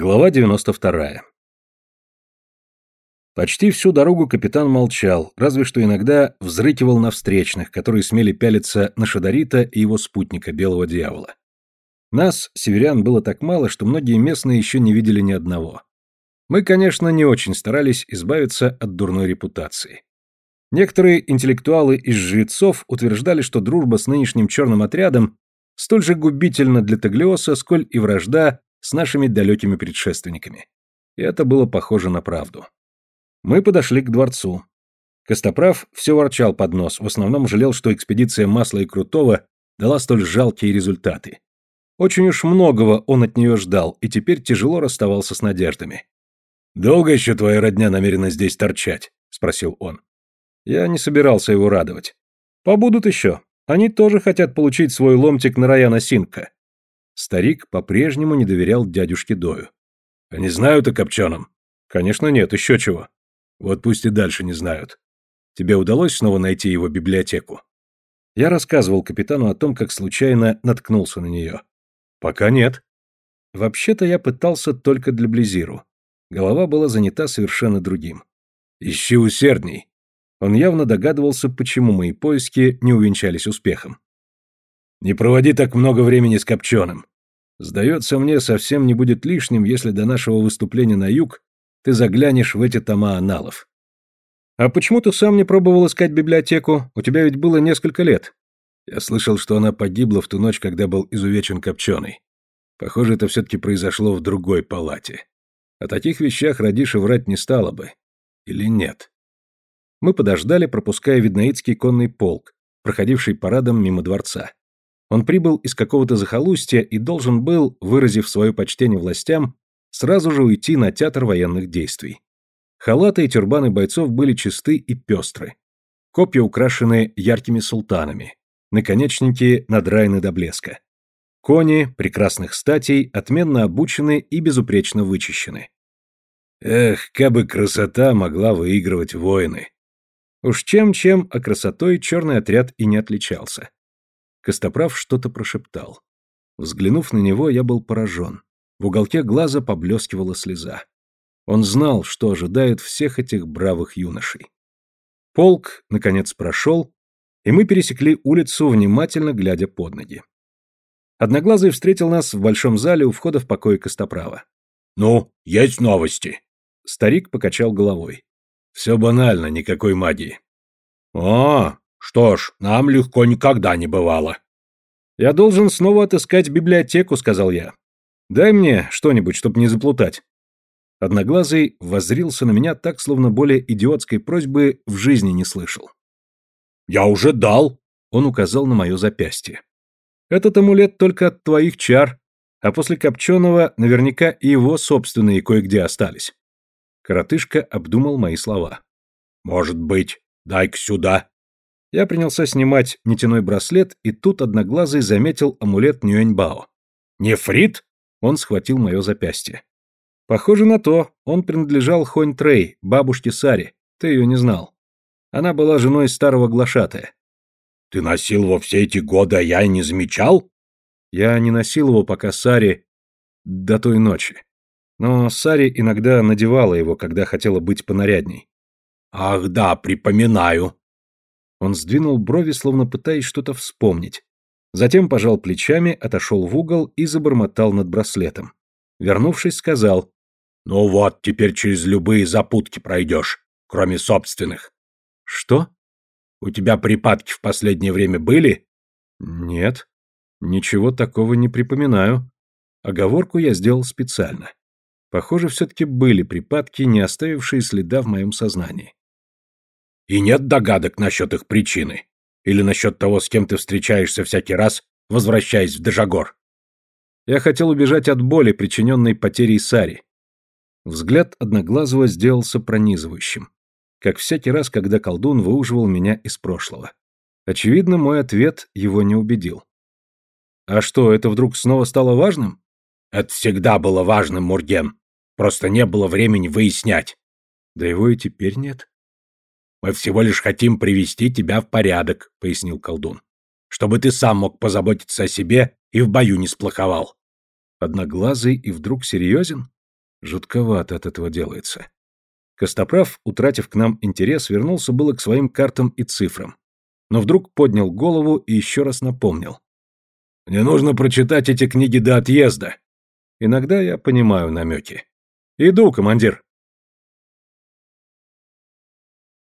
Глава 92. Почти всю дорогу капитан молчал, разве что иногда взрыкивал на встречных, которые смели пялиться на Шадарита и его спутника, Белого Дьявола. Нас, северян, было так мало, что многие местные еще не видели ни одного. Мы, конечно, не очень старались избавиться от дурной репутации. Некоторые интеллектуалы из жрецов утверждали, что дружба с нынешним черным отрядом столь же губительна для Таглиоса, сколь и вражда с нашими далекими предшественниками. И это было похоже на правду. Мы подошли к дворцу. Костоправ все ворчал под нос, в основном жалел, что экспедиция Масла и Крутого дала столь жалкие результаты. Очень уж многого он от нее ждал, и теперь тяжело расставался с надеждами. «Долго еще твоя родня намерена здесь торчать?» — спросил он. Я не собирался его радовать. «Побудут еще. Они тоже хотят получить свой ломтик на Раяна Синка. Старик по-прежнему не доверял дядюшке Дою. «Они знают о Копченом?» «Конечно нет, еще чего». «Вот пусть и дальше не знают. Тебе удалось снова найти его библиотеку?» Я рассказывал капитану о том, как случайно наткнулся на нее. «Пока нет». Вообще-то я пытался только для Близиру. Голова была занята совершенно другим. «Ищи усердней». Он явно догадывался, почему мои поиски не увенчались успехом. Не проводи так много времени с Копченым. Сдается мне, совсем не будет лишним, если до нашего выступления на юг ты заглянешь в эти тома аналов. А почему ты сам не пробовал искать библиотеку? У тебя ведь было несколько лет. Я слышал, что она погибла в ту ночь, когда был изувечен Копченый. Похоже, это все-таки произошло в другой палате. О таких вещах Радиша врать не стала бы. Или нет? Мы подождали, пропуская виднаитский конный полк, проходивший парадом мимо дворца. Он прибыл из какого-то захолустья и должен был, выразив свое почтение властям, сразу же уйти на театр военных действий. Халаты и тюрбаны бойцов были чисты и пестры. Копья украшены яркими султанами, наконечники надраены до блеска. Кони прекрасных статей отменно обучены и безупречно вычищены. Эх, кабы красота могла выигрывать воины. Уж чем-чем, а красотой черный отряд и не отличался. Костоправ что-то прошептал. Взглянув на него, я был поражен. В уголке глаза поблескивала слеза. Он знал, что ожидает всех этих бравых юношей. Полк, наконец, прошел, и мы пересекли улицу, внимательно глядя под ноги. Одноглазый встретил нас в большом зале у входа в покой Костоправа. «Ну, есть новости?» Старик покачал головой. «Все банально, никакой магии». «О, что ж, нам легко никогда не бывало. Я должен снова отыскать библиотеку, сказал я. Дай мне что-нибудь, чтобы не заплутать. Одноглазый воззрился на меня так, словно более идиотской просьбы в жизни не слышал. «Я уже дал!» — он указал на мое запястье. «Этот амулет только от твоих чар, а после Копченого наверняка и его собственные кое-где остались». Коротышка обдумал мои слова. «Может быть, дай-ка сюда!» Я принялся снимать нитяной браслет, и тут одноглазый заметил амулет Нюэньбао. «Нефрит?» Он схватил мое запястье. «Похоже на то. Он принадлежал Хонь Трей, бабушке Сари. Ты ее не знал. Она была женой старого глашатая». «Ты носил его все эти годы, а я и не замечал?» «Я не носил его, пока Сари... до той ночи. Но Сари иногда надевала его, когда хотела быть понарядней». «Ах да, припоминаю», он сдвинул брови, словно пытаясь что-то вспомнить. Затем пожал плечами, отошел в угол и забормотал над браслетом. Вернувшись, сказал, «Ну вот, теперь через любые запутки пройдешь, кроме собственных». «Что? У тебя припадки в последнее время были?» «Нет, ничего такого не припоминаю. Оговорку я сделал специально. Похоже, все-таки были припадки, не оставившие следа в моем сознании. И нет догадок насчет их причины. Или насчет того, с кем ты встречаешься всякий раз, возвращаясь в Дежагор. Я хотел убежать от боли, причиненной потерей Сари. Взгляд Одноглазого сделался пронизывающим. Как всякий раз, когда колдун выуживал меня из прошлого. Очевидно, мой ответ его не убедил. А что, это вдруг снова стало важным? Это всегда было важным, Мурген. Просто не было времени выяснять. Да его и теперь нет. Мы всего лишь хотим привести тебя в порядок, пояснил колдун. Чтобы ты сам мог позаботиться о себе и в бою не сплоховал. Одноглазый и вдруг серьезен? Жутковато от этого делается. Костоправ, утратив к нам интерес, вернулся было к своим картам и цифрам. Но вдруг поднял голову и еще раз напомнил. «Мне нужно прочитать эти книги до отъезда». Иногда я понимаю намеки. «Иду, командир».